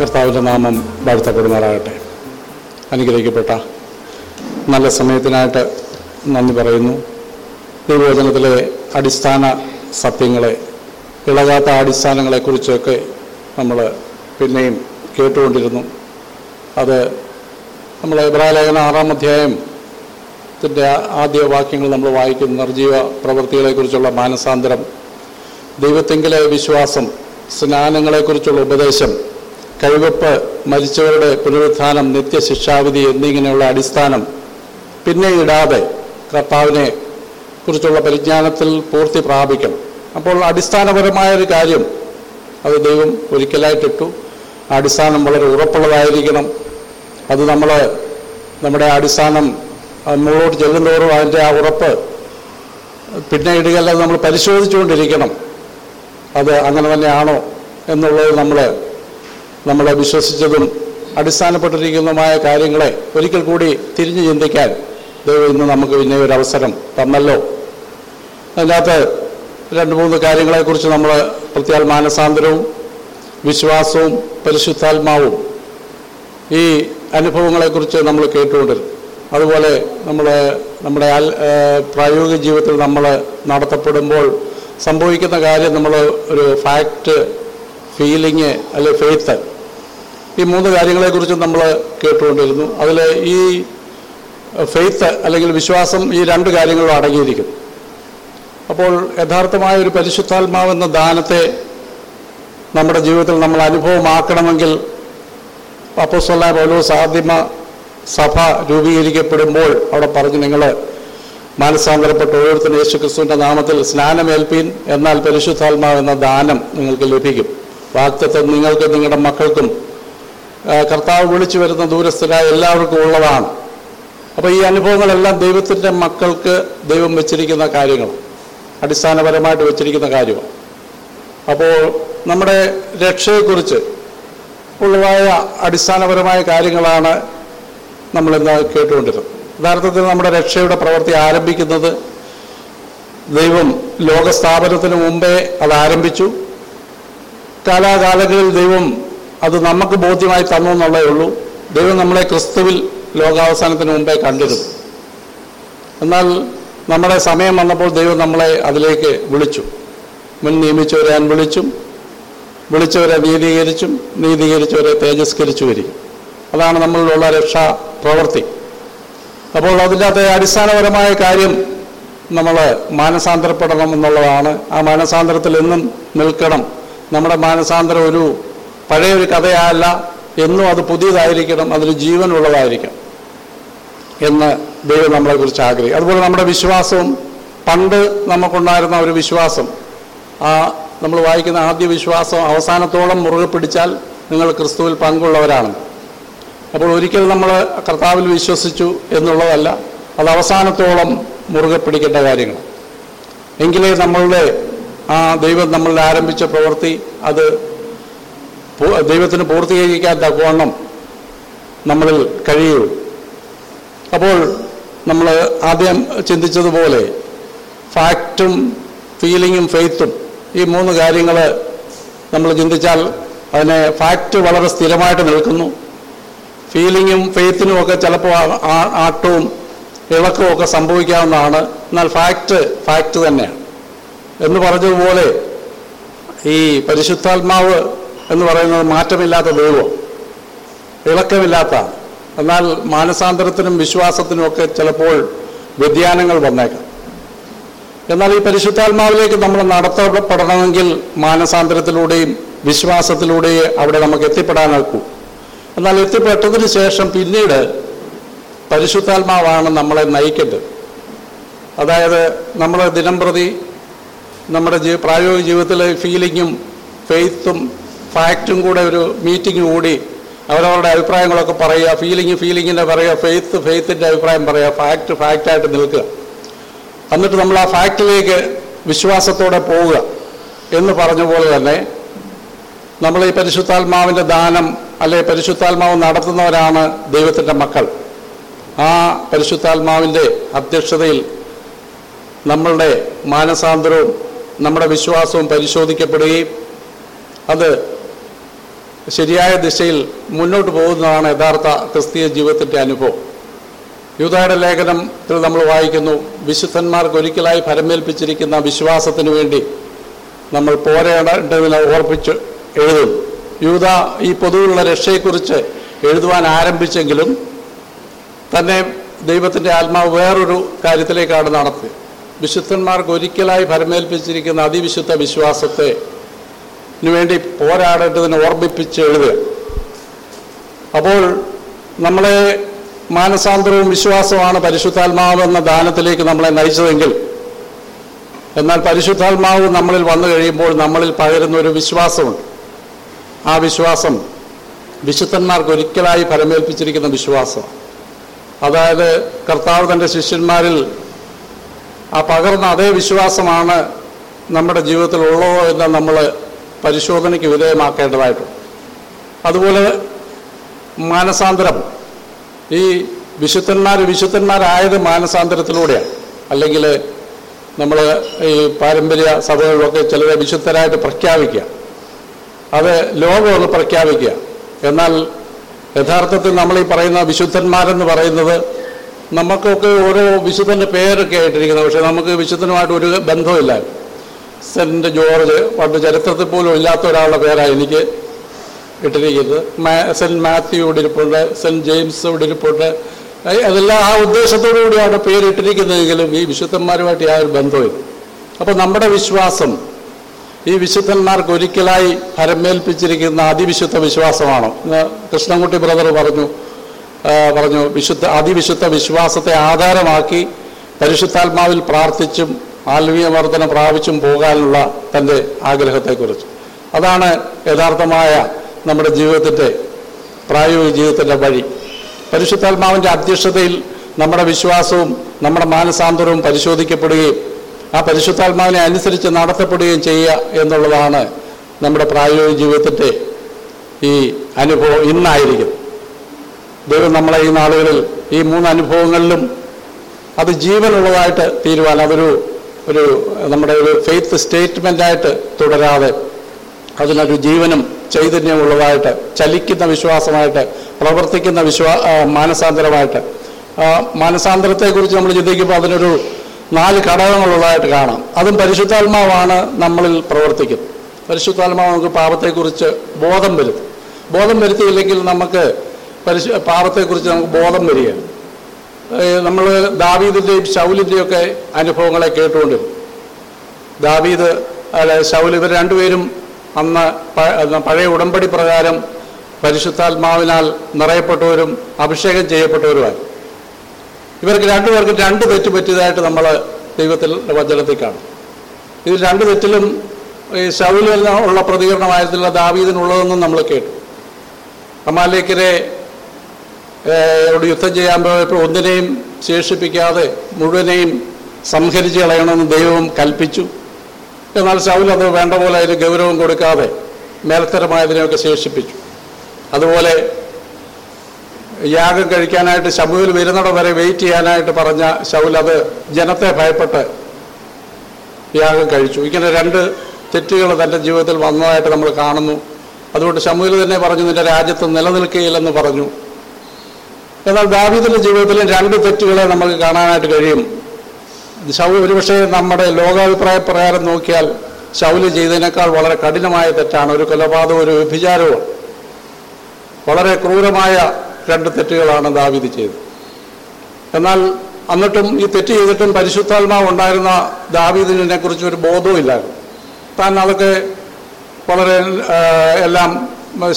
കർത്താവിന്റെ നാമം വാഴ്ത്തപ്പെടുമാറാകട്ടെ. അനുഗ്രഹിക്കപ്പെട്ട നല്ല സമയത്തിനായിട്ട് നന്ദി പറയുന്നു. ദൈവവചനത്തിലെ അടിസ്ഥാന സത്യങ്ങളെ ഇളകാത്ത അടിസ്ഥാനങ്ങളെക്കുറിച്ചൊക്കെ നമ്മൾ പിന്നെയും കേട്ടുകൊണ്ടിരുന്നു. അത് നമ്മൾ ഇബ്രാഹലേഖന ആറാം അധ്യായം ത്തിന്റെ ആദ്യ വാക്യങ്ങൾ നമ്മൾ വായിക്കുന്നു. നിർജീവ പ്രവൃത്തികളെക്കുറിച്ചുള്ള മാനസാന്തരം ദൈവത്തെങ്കിലെ വിശ്വാസം സ്നാനങ്ങളെക്കുറിച്ചുള്ള ഉപദേശം കഴിവെപ്പ് മരിച്ചവരുടെ പുനരുത്ഥാനം നിത്യശിക്ഷാവിധി എന്നിങ്ങനെയുള്ള അടിസ്ഥാനം പിന്നെ ഇടാതെ കർത്താവിനെ കുറിച്ചുള്ള പരിജ്ഞാനത്തിൽ പൂർത്തി പ്രാപിക്കണം. അപ്പോൾ അടിസ്ഥാനപരമായ ഒരു കാര്യം അത് ദൈവം ഒരിക്കലായിട്ടിട്ടു. അടിസ്ഥാനം വളരെ ഉറപ്പുള്ളതായിരിക്കണം. അത് നമ്മൾ നമ്മുടെ അടിസ്ഥാനം മുകളോട്ട് ചെല്ലുന്തോറും അതിന്റെ ആ ഉറപ്പ് പിന്നെ ഇടുകയല്ലാതെ നമ്മൾ പരിശോധിച്ചുകൊണ്ടിരിക്കണം. അത് അങ്ങനെ തന്നെയാണോ എന്നുള്ളത് നമ്മൾ നമ്മളെ വിശ്വസിച്ചതും അടിസ്ഥാനപ്പെട്ടിരിക്കുന്നതുമായ കാര്യങ്ങളെ ഒരിക്കൽ കൂടി തിരിഞ്ഞു ചിന്തിക്കാൻ ദൈവം ഇന്ന് നമുക്ക് പിന്നെ ഒരു അവസരം തന്നല്ലോ. അതിനകത്ത് രണ്ട് മൂന്ന് കാര്യങ്ങളെക്കുറിച്ച് നമ്മൾ പ്രത്യേക മാനസാന്തരവും വിശ്വാസവും പരിശുദ്ധാത്മാവും ഈ അനുഭവങ്ങളെക്കുറിച്ച് നമ്മൾ കേട്ടുകൊണ്ടിരുന്നു. അതുപോലെ നമ്മൾ നമ്മുടെ പ്രായോഗിക ജീവിതത്തിൽ നമ്മൾ നടത്തപ്പെടുമ്പോൾ സംഭവിക്കുന്ന കാര്യം നമ്മൾ ഒരു ഫാക്റ്റ് ഫീലിങ് അല്ലെ ഫെയ്ത്ത് ഈ മൂന്ന് കാര്യങ്ങളെക്കുറിച്ച് നമ്മൾ കേട്ടുകൊണ്ടിരുന്നു. അതിൽ ഈ ഫെയ്ത്ത് അല്ലെങ്കിൽ വിശ്വാസം ഈ രണ്ട് കാര്യങ്ങളും അടങ്ങിയിരിക്കുന്നു അപ്പോൾ യഥാർത്ഥമായ ഒരു പരിശുദ്ധാത്മാവെന്ന ദാനത്തെ നമ്മുടെ ജീവിതത്തിൽ നമ്മൾ അനുഭവമാക്കണമെങ്കിൽ അപ്പോസ്തലനായ പൗലോസ് സാധ്യമ സഭ രൂപീകരിക്കപ്പെടുമ്പോൾ അവിടെ പറഞ്ഞു നിങ്ങൾ മാനസാന്തരപ്പെട്ട ഓരോരുത്തരും യേശു ക്രിസ്തുവിന്റെ നാമത്തിൽ സ്നാനമേൽപ്പീൻ എന്നാൽ പരിശുദ്ധാത്മാവെന്ന ദാനം നിങ്ങൾക്ക് ലഭിക്കും. വാക്തത്വം നിങ്ങൾക്ക് നിങ്ങളുടെ മക്കൾക്കും കർത്താവ് വിളിച്ചു വരുന്ന ദൂരസ്ഥരായ എല്ലാവർക്കും ഉള്ളതാണ്. അപ്പോൾ ഈ അനുഭവങ്ങളെല്ലാം ദൈവത്തിന്റെ മക്കൾക്ക് ദൈവം വെച്ചിരിക്കുന്ന കാര്യങ്ങൾ. അടിസ്ഥാനപരമായിട്ട് വെച്ചിരിക്കുന്ന കാര്യമാണ് അപ്പോൾ നമ്മുടെ രക്ഷയെക്കുറിച്ച് ഉള്ളതായ അടിസ്ഥാനപരമായ കാര്യങ്ങളാണ് നമ്മളിന്ന് കേട്ടുകൊണ്ടിരുന്നത്. യഥാർത്ഥത്തിൽ നമ്മുടെ രക്ഷയുടെ പ്രവൃത്തി ആരംഭിക്കുന്നത് ദൈവം ലോകസ്ഥാപനത്തിന് മുമ്പേ അത് ആരംഭിച്ചു. കാലാകാലങ്ങളിൽ ദൈവം അത് നമുക്ക് ബോധ്യമായി തന്നു എന്നുള്ളതേ ഉള്ളൂ. ദൈവം നമ്മളെ ക്രിസ്തുവിൽ ലോകാവസാനത്തിന് മുമ്പേ കണ്ടിരുന്നു. എന്നാൽ നമ്മുടെ സമയം വന്നപ്പോൾ ദൈവം നമ്മളെ അതിലേക്ക് വിളിച്ചു. മുൻ നിയമിച്ചവരെ ഞാൻ വിളിച്ചും വിളിച്ചവരെ നീതീകരിച്ചും നീതീകരിച്ചവരെ തേജസ്കരിച്ചു വരിക അതാണ് നമ്മളിലുള്ള രക്ഷാ പ്രവൃത്തി. അപ്പോൾ അതിന്റെ അകത്തെ അടിസ്ഥാനപരമായ കാര്യം നമ്മൾ മാനസാന്തരപ്പെടണം എന്നുള്ളതാണ്. ആ മാനസാന്തരത്തിൽ എന്നും നിൽക്കണം. നമ്മുടെ മാനസാന്തരം ഒരു പഴയ ഒരു കഥയല്ല എന്നും അത് പുതിയതായിരിക്കണം അതിന് ജീവനുള്ളതായിരിക്കണം എന്ന് ദൈവം നമ്മളെക്കുറിച്ച് ആഗ്രഹിക്കും. അതുപോലെ നമ്മുടെ വിശ്വാസവും പണ്ട് നമുക്കുണ്ടായിരുന്ന ഒരു വിശ്വാസം ആ നമ്മൾ വായിക്കുന്ന ആദ്യ വിശ്വാസം അവസാനത്തോളം മുറുകെ പിടിച്ചാൽ നിങ്ങൾ ക്രിസ്തുവിൽ പങ്കുള്ളവരാണ്. അപ്പോൾ ഒരിക്കലും നമ്മൾ കർത്താവിൽ വിശ്വസിച്ചു എന്നുള്ളതല്ല അത് അവസാനത്തോളം മുറുകെ പിടിക്കേണ്ട കാര്യങ്ങൾ. എങ്കിലേ നമ്മളുടെ ആ ദൈവം നമ്മളുടെ ആരംഭിച്ച പ്രവൃത്തി അത് ദൈവത്തിന് പൂർത്തീകരിക്കാൻ തക്കവണ്ണം നമ്മളിൽ കഴിയൂ. അപ്പോൾ നമ്മൾ ആദ്യം ചിന്തിച്ചതുപോലെ ഫാക്റ്റും ഫീലിങ്ങും ഫെയ്ത്തും ഈ മൂന്ന് കാര്യങ്ങൾ നമ്മൾ ചിന്തിച്ചാൽ അതിനെ ഫാക്റ്റ് വളരെ സ്ഥിരമായിട്ട് നിൽക്കുന്നു. ഫീലിങ്ങും ഫെയ്ത്തിനും ഒക്കെ ചിലപ്പോൾ ആട്ടവും ഇളക്കവും ഒക്കെ സംഭവിക്കാവുന്നതാണ്. എന്നാൽ ഫാക്റ്റ് ഫാക്റ്റ് തന്നെയാണ്. എന്ന് പറഞ്ഞതുപോലെ ഈ പരിശുദ്ധാത്മാവ് എന്ന് പറയുന്നത് മാറ്റമില്ലാത്ത ദൈവം. ഇളക്കമില്ലാത്ത. എന്നാൽ മാനസാന്തരത്തിനും വിശ്വാസത്തിനും ഒക്കെ ചിലപ്പോൾ വ്യതിയാനങ്ങൾ വന്നേക്കാം. എന്നാൽ ഈ പരിശുദ്ധാത്മാവിലേക്ക് നമ്മൾ നടത്തപ്പെടണമെങ്കിൽ മാനസാന്തരത്തിലൂടെയും വിശ്വാസത്തിലൂടെയും അവിടെ നമുക്ക് എത്തിപ്പെടാനാക്കൂ. എന്നാൽ എത്തിപ്പെട്ടതിന് ശേഷം പിന്നീട് പരിശുദ്ധാത്മാവാണ് നമ്മളെ നയിക്കേണ്ടത്. അതായത് നമ്മൾ ദിനം നമ്മുടെ ജീ പ്രായോഗിക ജീവിതത്തിലെ ഫീലിങ്ങും ഫെയ്ത്തും ഫാക്റ്റും കൂടെ ഒരു മീറ്റിംഗ് കൂടി അവരവരുടെ അഭിപ്രായങ്ങളൊക്കെ പറയുക ഫീലിംഗ് ഫീലിങ്ങിന്റെ പറയുക ഫെയ്ത്ത് ഫെയ്ത്തിന്റെ അഭിപ്രായം പറയുക ഫാക്റ്റ് ഫാക്റ്റായിട്ട് നിൽക്കുക. എന്നിട്ട് നമ്മൾ ആ ഫാക്റ്റിലേക്ക് വിശ്വാസത്തോടെ പോവുക എന്ന് പറഞ്ഞ പോലെ തന്നെ നമ്മൾ ഈ പരിശുദ്ധാത്മാവിന്റെ ദാനം അല്ലെ പരിശുദ്ധാത്മാവ് നടത്തുന്നവരാണ് ദൈവത്തിന്റെ മക്കൾ. ആ പരിശുദ്ധാത്മാവിന്റെ അധ്യക്ഷതയിൽ നമ്മളുടെ മാനസാന്തരവും നമ്മുടെ വിശ്വാസവും പരിശോധിക്കപ്പെടുകയും അത് ശരിയായ ദിശയിൽ മുന്നോട്ട് പോകുന്നതാണ് യഥാർത്ഥ ക്രിസ്തീയ ജീവിതത്തിന്റെ അനുഭവം. യൂതായുടെ ലേഖനത്തിൽ നമ്മൾ വായിക്കുന്നു വിശുദ്ധന്മാർക്ക് ഒരിക്കലായി ഫലമേൽപ്പിച്ചിരിക്കുന്ന വിശ്വാസത്തിന് വേണ്ടി നമ്മൾ പോരേണ്ടതിനെ ഓർപ്പിച്ച് എഴുതും യൂത ഈ പൊതുവിലുള്ള രക്ഷയെക്കുറിച്ച് എഴുതുവാൻ ആരംഭിച്ചെങ്കിലും തന്നെ ദൈവത്തിന്റെ ആത്മാവ് വേറൊരു കാര്യത്തിലേക്കാണ് നടത്തിയത്. വിശുദ്ധന്മാർക്ക് ഒരിക്കലായി ഫലമേൽപ്പിച്ചിരിക്കുന്ന അതിവിശുദ്ധ വിശ്വാസത്തെ വേണ്ടി പോരാടേണ്ടതിന് ഓർമ്മിപ്പിച്ച് എഴുതുക അപ്പോൾ നമ്മളെ മാനസാന്തരവും വിശ്വാസമാണ് പരിശുദ്ധാത്മാവ് എന്ന ദാനത്തിലേക്ക് നമ്മളെ നയിച്ചതെങ്കിൽ എന്നാൽ പരിശുദ്ധാത്മാവ് നമ്മളിൽ വന്നു കഴിയുമ്പോൾ നമ്മളിൽ പകരുന്ന ഒരു വിശ്വാസമുണ്ട്. ആ വിശ്വാസം വിശുദ്ധന്മാർക്ക് ഒരിക്കലായി ഫലമേൽപ്പിച്ചിരിക്കുന്ന വിശ്വാസം അതായത് കർത്താവ് തന്റെ ശിഷ്യന്മാരിൽ ആ പകർന്ന അതേ വിശ്വാസമാണ് നമ്മുടെ ജീവിതത്തിൽ ഉള്ളതോ എന്ന് നമ്മൾ പരിശോധനയ്ക്ക് വിധേയമാക്കേണ്ടതായിട്ടുണ്ട്. അതുപോലെ മാനസാന്തരം. ഈ വിശുദ്ധന്മാർ വിശുദ്ധന്മാരായത് മാനസാന്തരത്തിലൂടെയാണ്. അല്ലെങ്കിൽ നമ്മൾ ഈ പാരമ്പര്യ സഭകളിലൊക്കെ ചിലരെ വിശുദ്ധരായിട്ട് പ്രഖ്യാപിക്കുക. അത് ലോകമൊന്ന് പ്രഖ്യാപിക്കുക. എന്നാൽ യഥാർത്ഥത്തിൽ നമ്മൾ ഈ പറയുന്ന വിശുദ്ധന്മാരെന്ന് പറയുന്നത് നമുക്കൊക്കെ ഓരോ വിശുദ്ധന്റെ പേരൊക്കെ ആയിട്ടിരിക്കുന്നത്. പക്ഷേ നമുക്ക് വിശുദ്ധനുമായിട്ട് ഒരു ബന്ധവുമില്ല. സെന്റ് ജോർജ് പണ്ട് ചരിത്രത്തിൽ പോലും ഇല്ലാത്ത ഒരാളുടെ പേരാണ് എനിക്ക് ഇട്ടിരിക്കുന്നത് സെന്റ് മാത്യു ഇവിടെ ഇരിപ്പുണ്ട് സെന്റ് ജെയിംസ് ഇവിടെ ഇരിപ്പുണ്ട്. അതെല്ലാം ആ ഉദ്ദേശത്തോടു കൂടിയാണ് പേരിട്ടിരിക്കുന്നതെങ്കിലും ഈ വിശുദ്ധന്മാരുമായിട്ട് യാതൊരു ബന്ധവും അപ്പോൾ നമ്മുടെ വിശ്വാസം ഈ വിശുദ്ധന്മാർക്ക് ഒരിക്കലായി ഭരമേൽപ്പിച്ചിരിക്കുന്ന അതിവിശുദ്ധ വിശ്വാസമാണോ? കൃഷ്ണൻകുട്ടി ബ്രദർ പറഞ്ഞു പറഞ്ഞു വിശുദ്ധ അതിവിശുദ്ധ വിശ്വാസത്തെ ആധാരമാക്കി പരിശുദ്ധാത്മാവിൽ പ്രാർത്ഥിച്ചും ആത്മീയ വർധന പ്രാപിച്ചും പോകാനുള്ള തന്റെ ആഗ്രഹത്തെക്കുറിച്ച്. അതാണ് യഥാർത്ഥമായ നമ്മുടെ ജീവിതത്തിന്റെ പ്രായോഗിക ജീവിതത്തിന്റെ വഴി. പരിശുദ്ധാത്മാവിന്റെ അധ്യക്ഷതയിൽ നമ്മുടെ വിശ്വാസവും നമ്മുടെ മാനസാന്തരവും പരിശോധിക്കപ്പെടുകയും ആ പരിശുദ്ധാത്മാവിനെ അനുസരിച്ച് നടത്തപ്പെടുകയും ചെയ്യുക എന്നുള്ളതാണ് നമ്മുടെ പ്രായോഗിക ജീവിതത്തിന്റെ ഈ അനുഭവം ഇന്നായിരിക്കും. ദൈവം നമ്മളെ ഈ നാളുകളിൽ ഈ മൂന്ന് അനുഭവങ്ങളിലും അത് ജീവനുള്ളതായിട്ട് തീരുവാൻ അതൊരു ഒരു നമ്മുടെ ഒരു ഫെയ്ത്ത് സ്റ്റേറ്റ്മെന്റായിട്ട് തുടരാതെ അതിനൊരു ജീവനും ചൈതന്യമുള്ളതായിട്ട് ചലിക്കുന്ന വിശ്വാസമായിട്ട് പ്രവർത്തിക്കുന്ന വിശ്വാ മാനസാന്തരമായിട്ട്. മാനസാന്തരത്തെക്കുറിച്ച് നമ്മൾ ചിന്തിക്കുമ്പോൾ അതിനൊരു നാല് ഘടകങ്ങളുള്ളതായിട്ട് കാണാം. അതും പരിശുദ്ധാത്മാവാണ് നമ്മളിൽ പ്രവർത്തിക്കും. പരിശുദ്ധാത്മാവ് നമുക്ക് പാപത്തെക്കുറിച്ച് ബോധം വരുത്തും. ബോധം വരുത്തിയില്ലെങ്കിൽ നമുക്ക് പരിശു പാപത്തെക്കുറിച്ച് നമുക്ക് ബോധം വരികയാണ് നമ്മൾ ദാവീദിന്റെയും ശൗലിന്റെയും ഒക്കെ അനുഭവങ്ങളെ കേട്ടുകൊണ്ടിരുന്നു ദാവീദ് അല്ല ശൗൽ ഇവർ രണ്ടുപേരും അന്ന് പഴയ ഉടമ്പടി പ്രകാരം പരിശുദ്ധാത്മാവിനാൽ നിറയപ്പെട്ടവരും അഭിഷേകം ചെയ്യപ്പെട്ടവരുമായി. ഇവർക്ക് രണ്ടുപേർക്കും രണ്ട് തെറ്റ് പറ്റിയതായിട്ട് നമ്മൾ ദൈവത്തിൽ വചനത്തിൽ കാണും. ഇതിൽ രണ്ട് തെറ്റിലും ഈ ശൗലിൽ ഉള്ള പ്രതികരണമായിരുന്നില്ല ദാവീദിനുള്ളതെന്നും നമ്മൾ കേട്ടു. അമാലേക്കരെ യോട് യുദ്ധം ചെയ്യാൻ പോയപ്പോൾ ഒന്നിനെയും ശേഷിപ്പിക്കാതെ മുഴുവനെയും സംഹരിച്ച് കളയണമെന്ന് ദൈവം കൽപ്പിച്ചു. എന്നാൽ ശൗൽ അത് വേണ്ട പോലെ അതിന് ഗൗരവം കൊടുക്കാതെ മേൽത്തരമായതിനെയൊക്കെ ശേഷിപ്പിച്ചു. അതുപോലെ യാഗം കഴിക്കാനായിട്ട് ശമുവിൽ വരുന്നിടം വരെ വെയിറ്റ് ചെയ്യാനായിട്ട് പറഞ്ഞ ശൗൽ അത് ജനത്തെ ഭയപ്പെട്ട് യാഗം കഴിച്ചു. ഇങ്ങനെ രണ്ട് തെറ്റുകൾ തന്റെ ജീവിതത്തിൽ വന്നതായിട്ട് നമ്മൾ കാണുന്നു. അതുകൊണ്ട് ശമുവിൽ തന്നെ പറഞ്ഞു നിന്റെ രാജ്യത്ത് നിലനിൽക്കുകയില്ലെന്ന് പറഞ്ഞു. എന്നാൽ ദാവീദിന്റെ ജീവിതത്തിലും രണ്ട് തെറ്റുകളെ നമുക്ക് കാണാനായിട്ട് കഴിയും. ശൗൽ ഒരുപക്ഷെ നമ്മുടെ ലോകാഭിപ്രായ പ്രകാരം നോക്കിയാൽ ശൗൽ ചെയ്തതിനേക്കാൾ വളരെ കഠിനമായ തെറ്റാണ്. ഒരു കൊലപാതകവും ഒരു വ്യഭിചാരവും. വളരെ ക്രൂരമായ രണ്ട് തെറ്റുകളാണ് ദാവീദ് ചെയ്തത്. എന്നാൽ എന്നിട്ടും ഈ തെറ്റ് ചെയ്തിട്ടും പരിശുദ്ധാത്മാവ് ഉണ്ടായിരുന്ന ദാവീദിനെ കുറിച്ച് ഒരു ബോധവും ഇല്ലായിരുന്നു താൻ അതൊക്കെ വളരെ എല്ലാം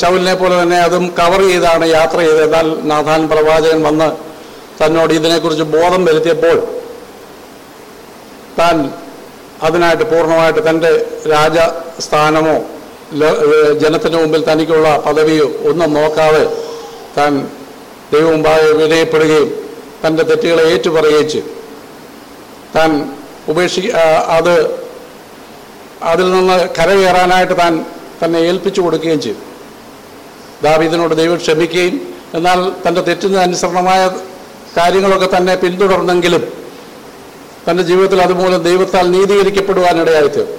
ശൗലിനെ പോലെ തന്നെ അതും കവർ ചെയ്താണ് യാത്ര ചെയ്തത് എന്നാൽ നാഥാൻ പ്രവാചകൻ വന്ന് തന്നോട് ഇതിനെക്കുറിച്ച് ബോധം വരുത്തിയപ്പോൾ താൻ അതിനായിട്ട് പൂർണമായിട്ട് തന്റെ രാജസ്ഥാനമോ ജനത്തിന് മുമ്പിൽ തനിക്കുള്ള പദവിയോ ഒന്നും നോക്കാതെ താൻ ദൈവമുമ്പായ വിലയപ്പെടുകയും തന്റെ തെറ്റുകളെ ഏറ്റുപറയുകയും താൻ ഉപേക്ഷി അത് അതിൽ നിന്ന് കരകയറാനായിട്ട് താൻ തന്നെ ഏൽപ്പിച്ചു കൊടുക്കുകയും ചെയ്തു. ദാവീദിനോട് ദൈവം ക്ഷമിക്കുകയും എന്നാൽ തന്റെ തെറ്റിന് അനുസരണമായ കാര്യങ്ങളൊക്കെ തന്നെ പിന്തുടർന്നെങ്കിലും തന്റെ ജീവിതത്തിൽ അതുമൂലം ദൈവത്താൽ നീതീകരിക്കപ്പെടുവാനിടയായിത്തീർന്നു.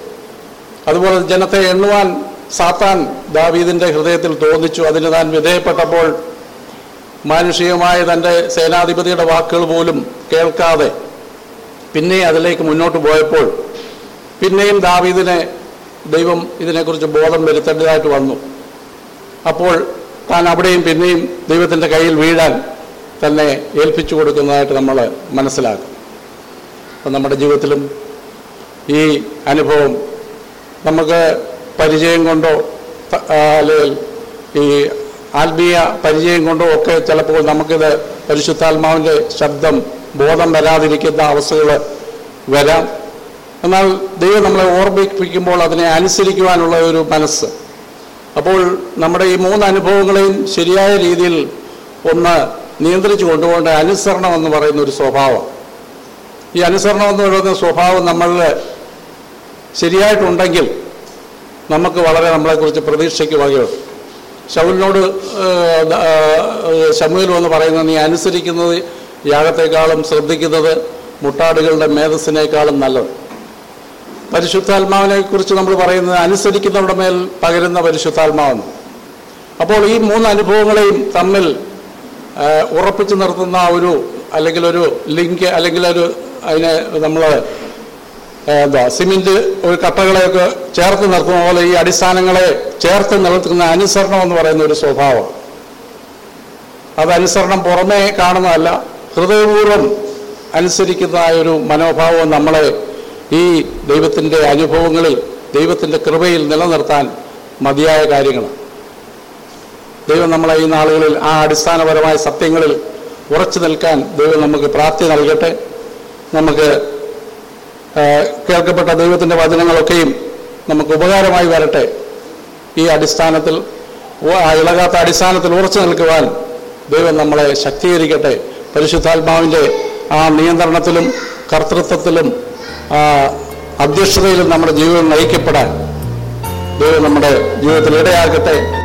അതുപോലെ ജനത്തെ എണ്ണുവാൻ സാത്താൻ ദാവീദിന്റെ ഹൃദയത്തിൽ തോന്നിച്ചു. അതിന് താൻ വിധേയപ്പെട്ടപ്പോൾ മാനുഷികമായ തന്റെ സേനാധിപതിയുടെ വാക്കുകൾ പോലും കേൾക്കാതെ പിന്നെ അതിലേക്ക് മുന്നോട്ട് പോയപ്പോൾ പിന്നെയും ദാവീദിനെ ദൈവം ഇതിനെക്കുറിച്ച് ബോധം വരുത്തേണ്ടതായിട്ട് വന്നു. അപ്പോൾ താൻ അവിടെയും പിന്നെയും ദൈവത്തിന്റെ കയ്യിൽ വീഴാൻ തന്നെ ഏൽപ്പിച്ചു കൊടുക്കുന്നതായിട്ട് നമ്മൾ മനസ്സിലാക്കും. അപ്പം നമ്മുടെ ജീവിതത്തിലും ഈ അനുഭവം നമുക്ക് പരിചയം കൊണ്ടോ അല്ലെങ്കിൽ ഈ ആത്മീയ പരിചയം കൊണ്ടോ ഒക്കെ ചിലപ്പോൾ നമുക്കിത് പരിശുദ്ധാത്മാവിന്റെ ശബ്ദം ബോധം വരാതിരിക്കുന്ന അവസ്ഥകൾ വരാം. എന്നാൽ ദൈവം നമ്മളെ ഓർമ്മിപ്പിക്കുമ്പോൾ അതിനെ അനുസരിക്കുവാനുള്ള ഒരു മനസ്സ് അപ്പോൾ നമ്മുടെ ഈ മൂന്ന് അനുഭവങ്ങളെയും ശരിയായ രീതിയിൽ ഒന്ന് നിയന്ത്രിച്ചു കൊണ്ടുപോകേണ്ട അനുസരണം എന്ന് പറയുന്ന ഒരു സ്വഭാവം. ഈ അനുസരണം എന്ന് പറയുന്ന സ്വഭാവം നമ്മളിൽ ശരിയായിട്ടുണ്ടെങ്കിൽ നമുക്ക് വളരെ നമ്മളെക്കുറിച്ച് പ്രതീക്ഷയ്ക്ക് വകയുണ്ട്. ശൗലിനോട് ശമുവിൽ എന്ന് പറയുന്ന നീ അനുസരിക്കുന്നത് യാഗത്തെക്കാളും ശ്രദ്ധിക്കുന്നത് മുട്ടാടുകളുടെ മേധസ്സിനേക്കാളും നല്ലത്. പരിശുദ്ധാത്മാവിനെ കുറിച്ച് നമ്മൾ പറയുന്നത് അനുസരിക്കുന്നവരുടെ മേൽ പകരുന്ന പരിശുദ്ധാത്മാവെന്ന് അപ്പോൾ ഈ മൂന്ന് അനുഭവങ്ങളെയും തമ്മിൽ ഉറപ്പിച്ചു നിർത്തുന്ന ഒരു അല്ലെങ്കിൽ ഒരു ലിങ്ക് അല്ലെങ്കിൽ ഒരു അതിനെ നമ്മൾ എന്താ സിമെന്റ് ഒരു കട്ടകളെയൊക്കെ ചേർത്ത് നിർത്തുന്ന പോലെ ഈ അടിസ്ഥാനങ്ങളെ ചേർത്ത് നിർത്തുന്ന അനുസരണം എന്ന് പറയുന്ന ഒരു സ്വഭാവം. അത് അനുസരണം പുറമേ കാണുന്നതല്ല ഹൃദയപൂർവം അനുസരിക്കുന്നതായ ഒരു മനോഭാവം നമ്മളെ ഈ ദൈവത്തിന്റെ അനുഭവങ്ങളിൽ ദൈവത്തിന്റെ കൃപയിൽ നിലനിർത്താൻ മതിയായ കാര്യങ്ങളാണ്. ദൈവം നമ്മളെ ഈ നാളുകളിൽ ആ അടിസ്ഥാനപരമായ സത്യങ്ങളിൽ ഉറച്ചു നിൽക്കാൻ ദൈവം നമുക്ക് പ്രാപ്തി നൽകട്ടെ. നമുക്ക് കേൾക്കപ്പെട്ട ദൈവത്തിന്റെ വചനങ്ങളൊക്കെയും നമുക്ക് ഉപകാരമായി വരട്ടെ. ഈ അടിസ്ഥാനത്തിൽ ഇളകാത്ത അടിസ്ഥാനത്തിൽ ഉറച്ചു നിൽക്കുവാൻ ദൈവം നമ്മളെ ശക്തീകരിക്കട്ടെ. പരിശുദ്ധാത്മാവിന്റെ ആ നിയന്ത്രണത്തിലും കർത്തൃത്വത്തിലും അധ്യക്ഷതയിലും നമ്മുടെ ജീവിതം നയിക്കപ്പെടാൻ ദൈവം നമ്മുടെ ജീവിതത്തിൽ ഇടയാക്കട്ടെ